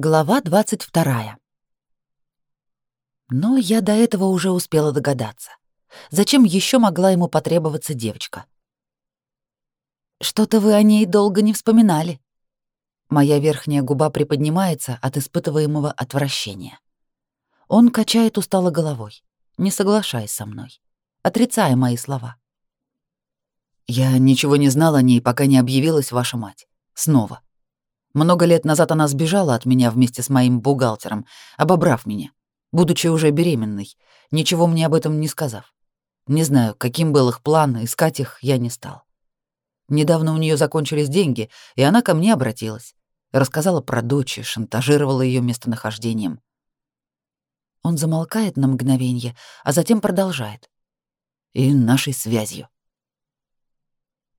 Глава 22. Но я до этого уже успела догадаться. Зачем еще могла ему потребоваться девочка? Что-то вы о ней долго не вспоминали. Моя верхняя губа приподнимается от испытываемого отвращения. Он качает устало головой, не соглашаясь со мной, отрицая мои слова. Я ничего не знал о ней, пока не объявилась ваша мать. Снова. Много лет назад она сбежала от меня вместе с моим бухгалтером, обобрав меня, будучи уже беременной, ничего мне об этом не сказав. Не знаю, каким был их план, искать их я не стал. Недавно у нее закончились деньги, и она ко мне обратилась. Рассказала про дочь и шантажировала ее местонахождением. Он замолкает на мгновение, а затем продолжает. И нашей связью.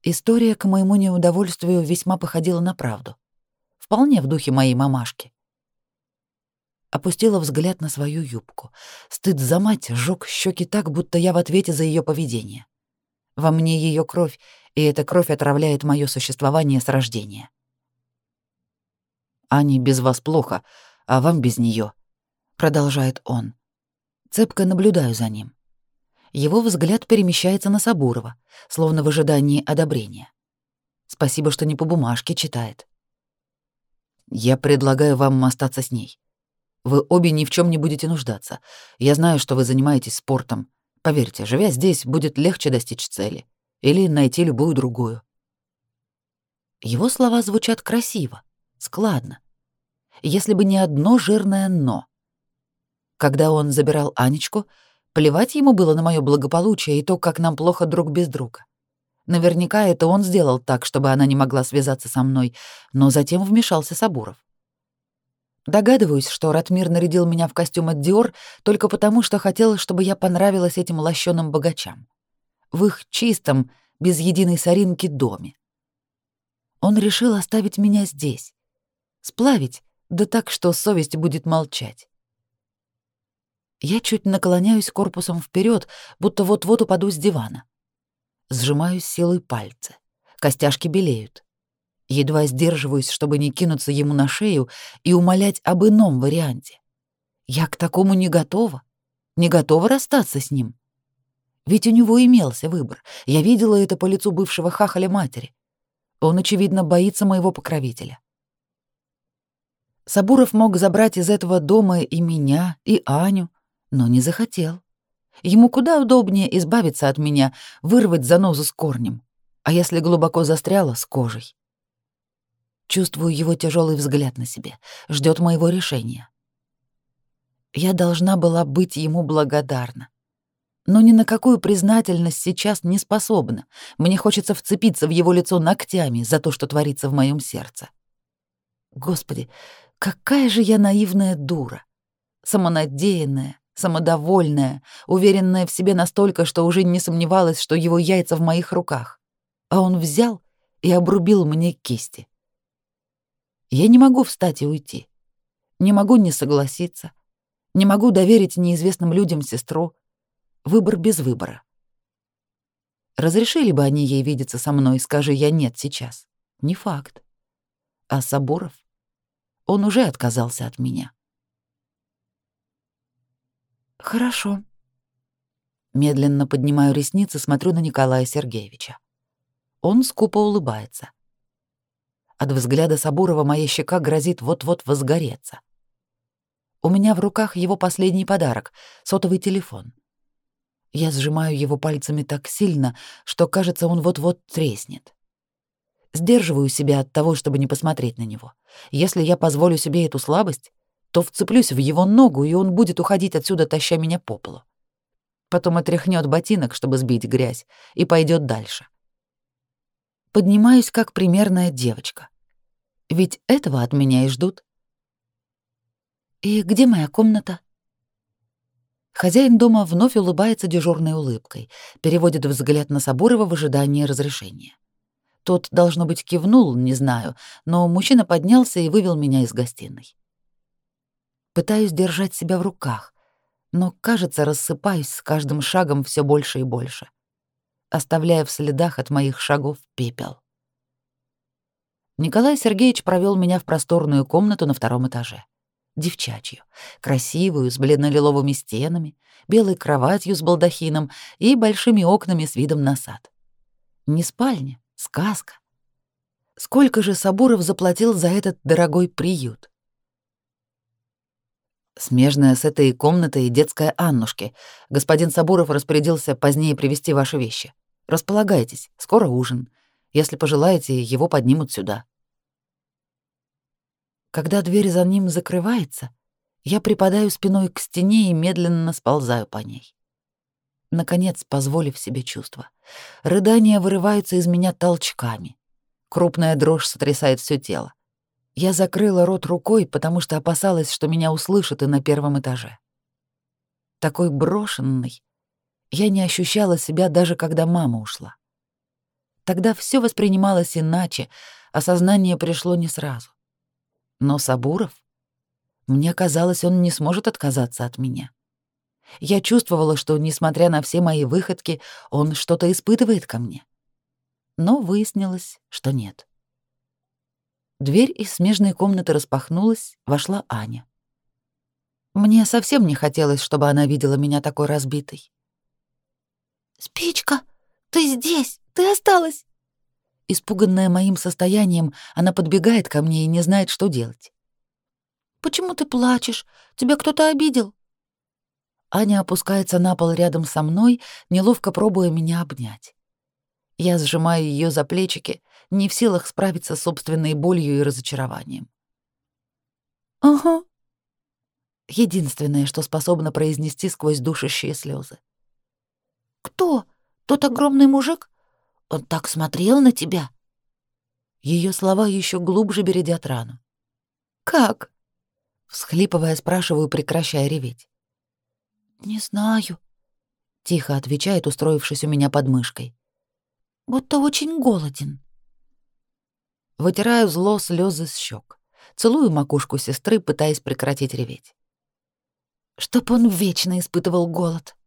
История, к моему неудовольствию, весьма походила на правду вполне в духе моей мамашки. Опустила взгляд на свою юбку. Стыд за мать сжёг щеки так, будто я в ответе за ее поведение. Во мне ее кровь, и эта кровь отравляет мое существование с рождения. «Ане без вас плохо, а вам без нее, продолжает он. Цепко наблюдаю за ним. Его взгляд перемещается на Сабурова, словно в ожидании одобрения. Спасибо, что не по бумажке читает. Я предлагаю вам остаться с ней. Вы обе ни в чем не будете нуждаться. Я знаю, что вы занимаетесь спортом. Поверьте, живя здесь, будет легче достичь цели или найти любую другую. Его слова звучат красиво, складно. Если бы не одно жирное «но». Когда он забирал Анечку, плевать ему было на мое благополучие и то, как нам плохо друг без друга. Наверняка это он сделал так, чтобы она не могла связаться со мной, но затем вмешался Сабуров. Догадываюсь, что Ратмир нарядил меня в костюм от Диор только потому, что хотел, чтобы я понравилась этим лощеным богачам. В их чистом, без единой соринки доме. Он решил оставить меня здесь. Сплавить, да так, что совесть будет молчать. Я чуть наклоняюсь корпусом вперед, будто вот-вот упаду с дивана. Сжимаю силой пальцы. Костяшки белеют. Едва сдерживаюсь, чтобы не кинуться ему на шею и умолять об ином варианте. Я к такому не готова. Не готова расстаться с ним. Ведь у него имелся выбор. Я видела это по лицу бывшего хахаля матери. Он, очевидно, боится моего покровителя. Сабуров мог забрать из этого дома и меня, и Аню, но не захотел. Ему куда удобнее избавиться от меня, вырвать занозу с корнем, а если глубоко застряла, с кожей. Чувствую его тяжелый взгляд на себе, ждет моего решения. Я должна была быть ему благодарна. Но ни на какую признательность сейчас не способна. Мне хочется вцепиться в его лицо ногтями за то, что творится в моем сердце. Господи, какая же я наивная дура, самонадеянная, самодовольная, уверенная в себе настолько, что уже не сомневалась, что его яйца в моих руках. А он взял и обрубил мне кисти. Я не могу встать и уйти. Не могу не согласиться. Не могу доверить неизвестным людям сестру. Выбор без выбора. Разрешили бы они ей видеться со мной, скажи я нет сейчас. Не факт. А Сабуров? Он уже отказался от меня. Хорошо. Медленно поднимаю ресницы, смотрю на Николая Сергеевича. Он скупо улыбается. От взгляда Сабурова моя щека грозит вот-вот возгореться. У меня в руках его последний подарок — сотовый телефон. Я сжимаю его пальцами так сильно, что, кажется, он вот-вот треснет. Сдерживаю себя от того, чтобы не посмотреть на него. Если я позволю себе эту слабость, то вцеплюсь в его ногу, и он будет уходить отсюда, таща меня по полу. Потом отряхнет ботинок, чтобы сбить грязь, и пойдет дальше. Поднимаюсь, как примерная девочка. Ведь этого от меня и ждут. «И где моя комната?» Хозяин дома вновь улыбается дежурной улыбкой, переводит взгляд на Сабурова в ожидании разрешения. Тот, должно быть, кивнул, не знаю, но мужчина поднялся и вывел меня из гостиной. Пытаюсь держать себя в руках, но, кажется, рассыпаюсь с каждым шагом все больше и больше, оставляя в следах от моих шагов пепел. Николай Сергеевич провел меня в просторную комнату на втором этаже. девчачью, красивую, с бледно-лиловыми стенами, белой кроватью с балдахином и большими окнами с видом на сад. Не спальня, сказка. Сколько же Сабуров заплатил за этот дорогой приют? Смежная с этой комнатой детская Аннушки. Господин Сабуров распорядился позднее привезти ваши вещи. Располагайтесь, скоро ужин. Если пожелаете, его поднимут сюда. Когда дверь за ним закрывается, я припадаю спиной к стене и медленно сползаю по ней. Наконец, позволив себе чувства. Рыдания вырываются из меня толчками. Крупная дрожь сотрясает все тело. Я закрыла рот рукой, потому что опасалась, что меня услышат и на первом этаже. Такой брошенной я не ощущала себя даже когда мама ушла. Тогда все воспринималось иначе, осознание пришло не сразу. Но Сабуров? Мне казалось, он не сможет отказаться от меня. Я чувствовала, что, несмотря на все мои выходки, он что-то испытывает ко мне но выяснилось, что нет. Дверь из смежной комнаты распахнулась, вошла Аня. Мне совсем не хотелось, чтобы она видела меня такой разбитой. «Спичка, ты здесь, ты осталась!» Испуганная моим состоянием, она подбегает ко мне и не знает, что делать. «Почему ты плачешь? Тебя кто-то обидел?» Аня опускается на пол рядом со мной, неловко пробуя меня обнять. Я сжимаю ее за плечики, не в силах справиться с собственной болью и разочарованием. «Ага», единственное, что способно произнести сквозь душащие слезы. «Кто? Тот огромный мужик? Он так смотрел на тебя?» Ее слова еще глубже бередят рану. «Как?» Всхлипывая, спрашиваю, прекращая реветь. «Не знаю», — тихо отвечает, устроившись у меня под мышкой будто очень голоден. Вытираю зло слезы с щек, целую макушку сестры, пытаясь прекратить реветь. Чтоб он вечно испытывал голод.